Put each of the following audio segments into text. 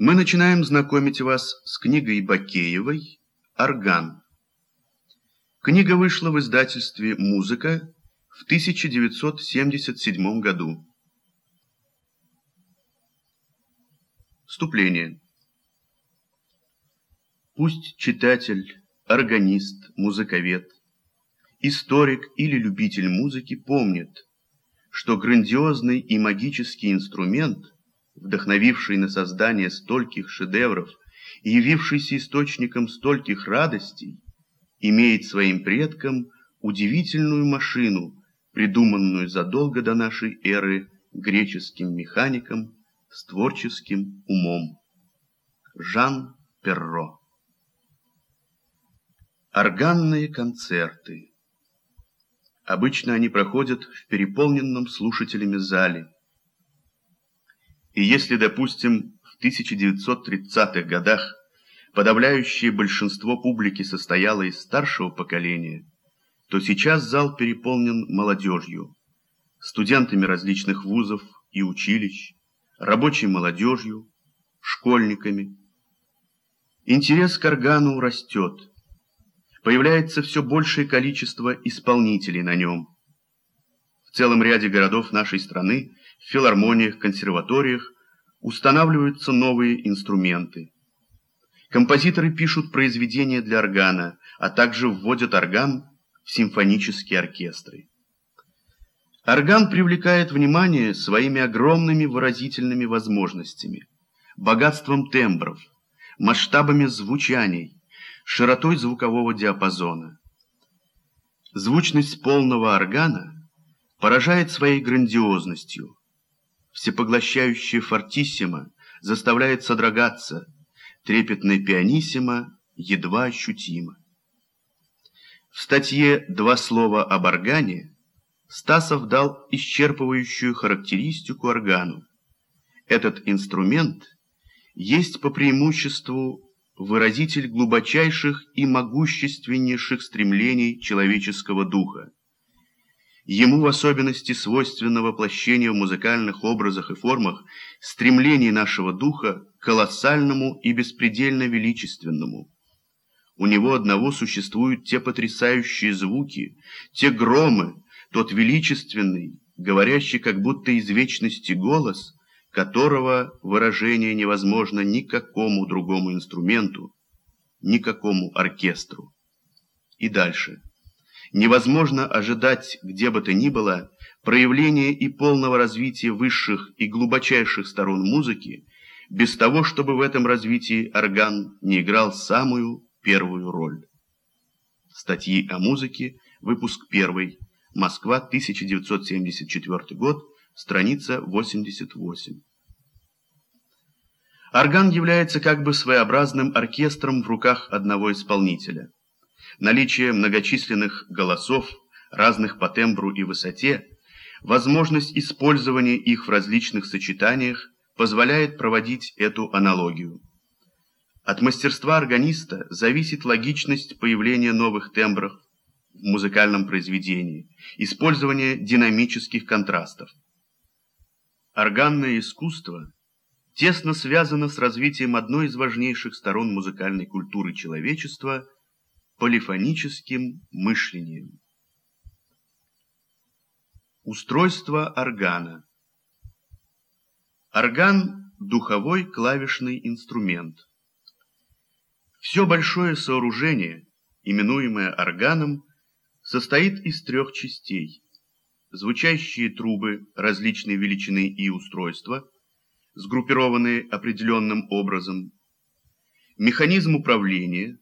Мы начинаем знакомить вас с книгой Бакеевой «Орган». Книга вышла в издательстве «Музыка» в 1977 году. Вступление. Пусть читатель, органист, музыковед, историк или любитель музыки помнит, что грандиозный и магический инструмент, вдохновивший на создание стольких шедевров и явившийся источником стольких радостей, имеет своим предком удивительную машину, придуманную задолго до нашей эры греческим механиком с творческим умом. Жан Перро Органные концерты Обычно они проходят в переполненном слушателями зале. И если, допустим, в 1930-х годах подавляющее большинство публики состояло из старшего поколения, то сейчас зал переполнен молодежью, студентами различных вузов и училищ, рабочей молодежью, школьниками. Интерес к органу растет появляется все большее количество исполнителей на нем. В целом ряде городов нашей страны, в филармониях, консерваториях устанавливаются новые инструменты. Композиторы пишут произведения для органа, а также вводят орган в симфонические оркестры. Орган привлекает внимание своими огромными выразительными возможностями, богатством тембров, масштабами звучаний, широтой звукового диапазона. Звучность полного органа поражает своей грандиозностью. Всепоглощающая фортиссимо заставляет содрогаться, трепетное пианиссимо едва ощутимо. В статье «Два слова об органе» Стасов дал исчерпывающую характеристику органу. Этот инструмент есть по преимуществу выразитель глубочайших и могущественнейших стремлений человеческого духа. Ему в особенности свойственно воплощение в музыкальных образах и формах стремлений нашего духа к колоссальному и беспредельно величественному. У него одного существуют те потрясающие звуки, те громы, тот величественный, говорящий как будто из вечности голос – которого выражение невозможно никакому другому инструменту, никакому оркестру. И дальше. Невозможно ожидать, где бы то ни было, проявления и полного развития высших и глубочайших сторон музыки, без того, чтобы в этом развитии орган не играл самую первую роль. Статьи о музыке, выпуск 1, Москва, 1974 год, страница 88. Орган является как бы своеобразным оркестром в руках одного исполнителя. Наличие многочисленных голосов, разных по тембру и высоте, возможность использования их в различных сочетаниях позволяет проводить эту аналогию. От мастерства органиста зависит логичность появления новых тембров в музыкальном произведении, использование динамических контрастов. Органное искусство тесно связано с развитием одной из важнейших сторон музыкальной культуры человечества – полифоническим мышлением. Устройство органа Орган – духовой клавишный инструмент. Все большое сооружение, именуемое органом, состоит из трех частей – звучащие трубы различной величины и устройства, сгруппированные определенным образом, механизм управления,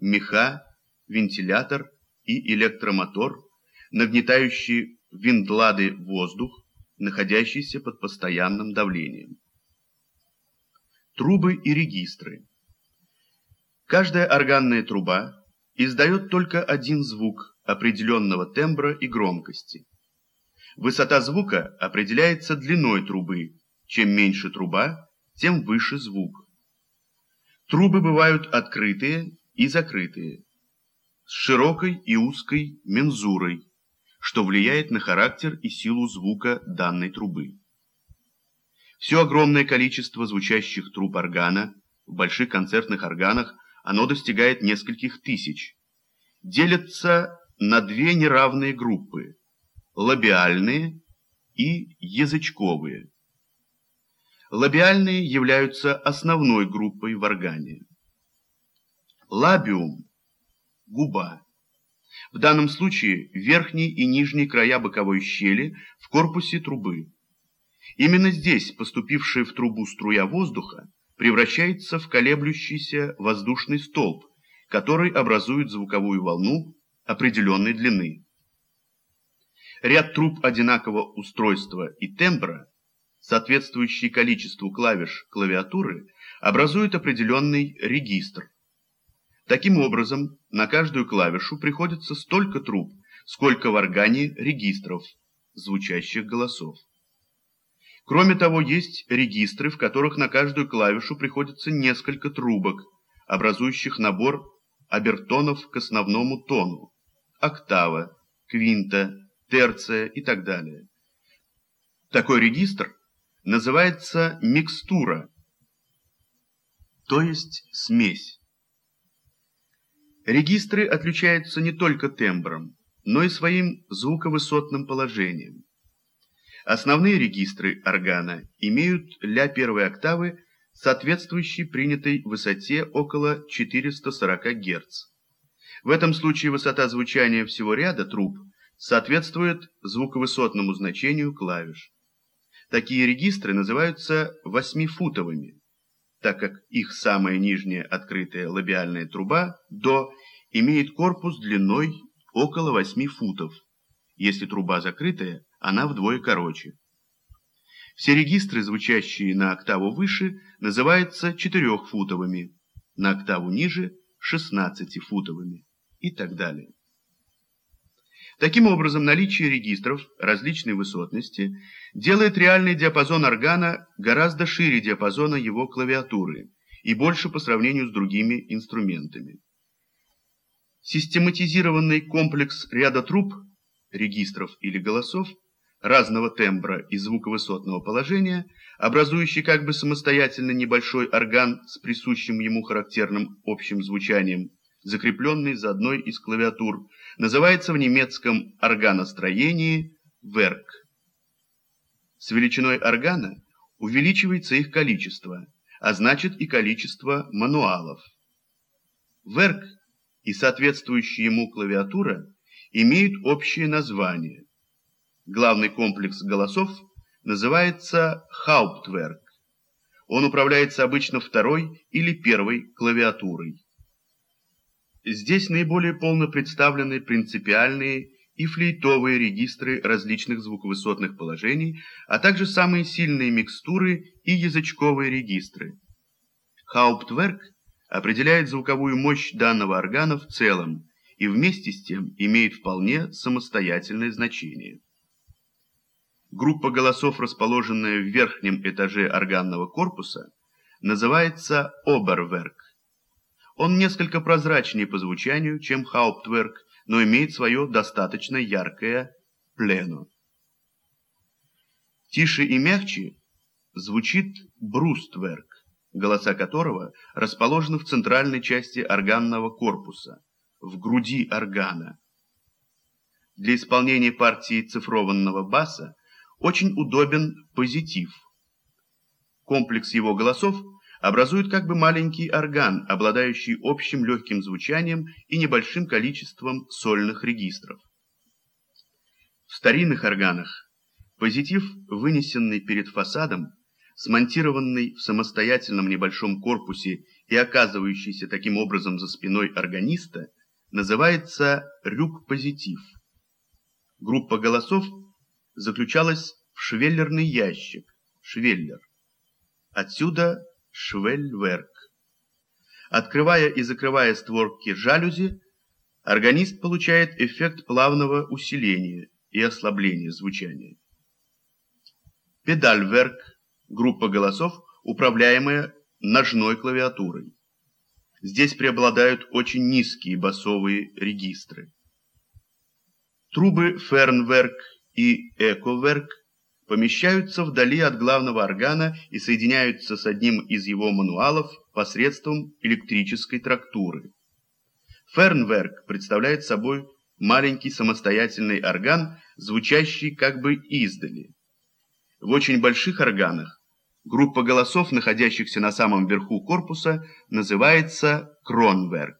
меха, вентилятор и электромотор, нагнетающие виндлады воздух, находящийся под постоянным давлением. Трубы и регистры. Каждая органная труба издает только один звук определенного тембра и громкости. Высота звука определяется длиной трубы. Чем меньше труба, тем выше звук. Трубы бывают открытые и закрытые, с широкой и узкой мензурой, что влияет на характер и силу звука данной трубы. Все огромное количество звучащих труб органа в больших концертных органах оно достигает нескольких тысяч. Делятся на две неравные группы – лабиальные и язычковые. Лабиальные являются основной группой в органе. Лабиум – губа. В данном случае верхние и нижние края боковой щели в корпусе трубы. Именно здесь поступившая в трубу струя воздуха превращается в колеблющийся воздушный столб, который образует звуковую волну определенной длины. Ряд труб одинакового устройства и тембра, соответствующий количеству клавиш клавиатуры, образует определенный регистр. Таким образом, на каждую клавишу приходится столько труб, сколько в органе регистров, звучащих голосов. Кроме того, есть регистры, в которых на каждую клавишу приходится несколько трубок, образующих набор обертонов к основному тону, октава, квинта, терция и так далее. Такой регистр называется микстура, то есть смесь. Регистры отличаются не только тембром, но и своим звуковысотным положением. Основные регистры органа имеют ля первой октавы, соответствующей принятой высоте около 440 Гц. В этом случае высота звучания всего ряда труб соответствует звуковысотному значению клавиш. Такие регистры называются восьмифутовыми, так как их самая нижняя открытая лабиальная труба до имеет корпус длиной около 8 футов. Если труба закрытая, она вдвое короче. Все регистры, звучащие на октаву выше, называются четырехфутовыми, на октаву ниже – шестнадцатифутовыми и так далее. Таким образом, наличие регистров различной высотности делает реальный диапазон органа гораздо шире диапазона его клавиатуры и больше по сравнению с другими инструментами. Систематизированный комплекс ряда труб, регистров или голосов – разного тембра и звуковысотного положения, образующий как бы самостоятельно небольшой орган с присущим ему характерным общим звучанием, закрепленный за одной из клавиатур, называется в немецком органостроении «верк». С величиной органа увеличивается их количество, а значит и количество мануалов. Верк и соответствующая ему клавиатура имеют общее название – Главный комплекс голосов называется Hauptwerk. Он управляется обычно второй или первой клавиатурой. Здесь наиболее полно представлены принципиальные и флейтовые регистры различных звуковысотных положений, а также самые сильные микстуры и язычковые регистры. Hauptwerk определяет звуковую мощь данного органа в целом и вместе с тем имеет вполне самостоятельное значение. Группа голосов, расположенная в верхнем этаже органного корпуса, называется Оберверк. Он несколько прозрачнее по звучанию, чем Хауптверк, но имеет свое достаточно яркое плено. Тише и мягче звучит Брустверк, голоса которого расположены в центральной части органного корпуса, в груди органа. Для исполнения партии цифрованного баса очень удобен позитив. Комплекс его голосов образует как бы маленький орган, обладающий общим легким звучанием и небольшим количеством сольных регистров. В старинных органах позитив, вынесенный перед фасадом, смонтированный в самостоятельном небольшом корпусе и оказывающийся таким образом за спиной органиста, называется рюк-позитив. Группа голосов – заключалась в швеллерный ящик, швеллер. Отсюда швельверк. Открывая и закрывая створки жалюзи, органист получает эффект плавного усиления и ослабления звучания. Педальверк – группа голосов, управляемая ножной клавиатурой. Здесь преобладают очень низкие басовые регистры. Трубы Фернверк и Эковерк помещаются вдали от главного органа и соединяются с одним из его мануалов посредством электрической трактуры. Фернверк представляет собой маленький самостоятельный орган, звучащий как бы издали. В очень больших органах группа голосов, находящихся на самом верху корпуса, называется кронверк.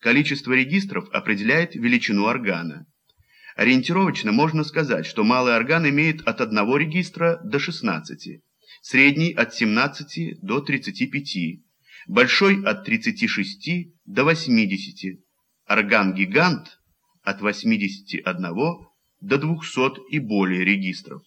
Количество регистров определяет величину органа. Ориентировочно можно сказать, что малый орган имеет от одного регистра до 16, средний от 17 до 35, большой от 36 до 80, орган-гигант от 81 до 200 и более регистров.